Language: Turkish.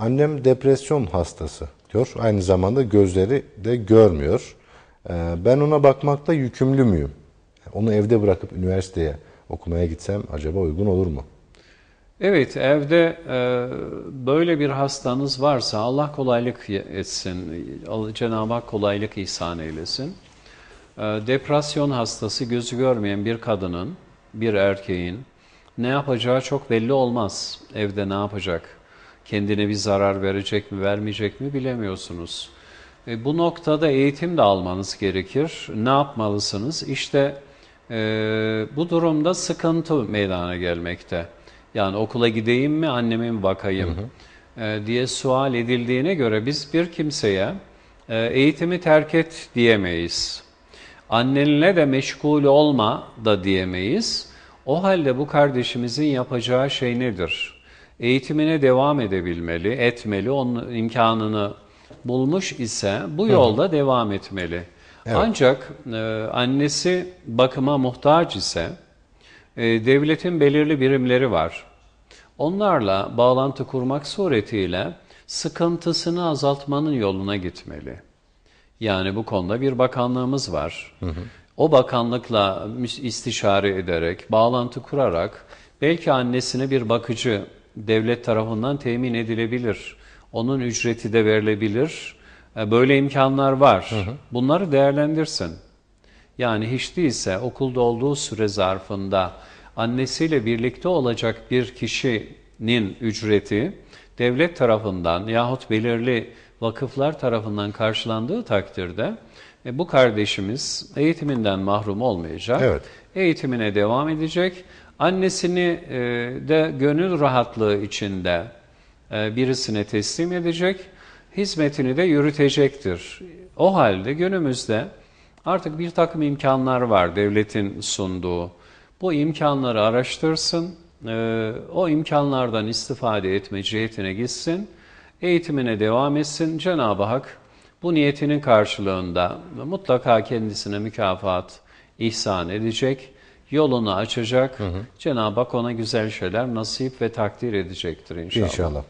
annem depresyon hastası diyor. Aynı zamanda gözleri de görmüyor. Ee, ben ona bakmakta yükümlü müyüm? Onu evde bırakıp üniversiteye okumaya gitsem acaba uygun olur mu? Evet, evde e, böyle bir hastanız varsa Allah kolaylık etsin, Cenab-ı Hak kolaylık ihsan eylesin. E, depresyon hastası, gözü görmeyen bir kadının, bir erkeğin ne yapacağı çok belli olmaz. Evde ne yapacak? Kendine bir zarar verecek mi, vermeyecek mi bilemiyorsunuz. E, bu noktada eğitim de almanız gerekir. Ne yapmalısınız? İşte e, bu durumda sıkıntı meydana gelmekte. Yani okula gideyim mi, anneme mi bakayım hı hı. E, diye sual edildiğine göre biz bir kimseye e, eğitimi terk et diyemeyiz. Annenle de meşgul olma da diyemeyiz. O halde bu kardeşimizin yapacağı şey nedir? Eğitimine devam edebilmeli, etmeli, onun imkanını bulmuş ise bu yolda hı devam etmeli. Evet. Ancak e, annesi bakıma muhtaç ise e, devletin belirli birimleri var. Onlarla bağlantı kurmak suretiyle sıkıntısını azaltmanın yoluna gitmeli. Yani bu konuda bir bakanlığımız var. Hı hı. O bakanlıkla istişare ederek, bağlantı kurarak belki annesine bir bakıcı devlet tarafından temin edilebilir. Onun ücreti de verilebilir. E, böyle imkanlar var. Hı hı. Bunları değerlendirsin. Yani hiç değilse okulda olduğu süre zarfında annesiyle birlikte olacak bir kişinin ücreti devlet tarafından yahut belirli vakıflar tarafından karşılandığı takdirde e, bu kardeşimiz eğitiminden mahrum olmayacak. Evet. Eğitimine devam edecek. Annesini e, de gönül rahatlığı içinde e, birisine teslim edecek. Hizmetini de yürütecektir. O halde günümüzde artık bir takım imkanlar var devletin sunduğu. Bu imkanları araştırsın, e, o imkanlardan istifade etme cihetine gitsin, eğitimine devam etsin. Cenab-ı Hak bu niyetinin karşılığında mutlaka kendisine mükafat ihsan edecek, yolunu açacak. Cenab-ı Hak ona güzel şeyler nasip ve takdir edecektir inşallah. İnşallah.